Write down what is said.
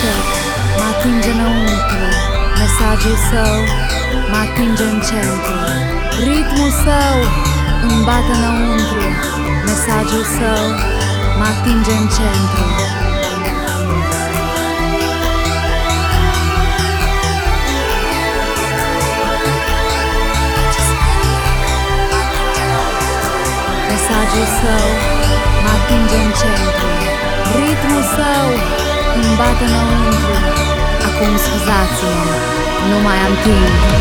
cântec mă atinge înăuntru Mesajul său mă atinge în centru. Ritmul său îmi bate înăuntru Mesajul său mă atinge în centru. Mesajul său mă atinge în centru. Тъпа на улица, ако му сказа си, но май антин.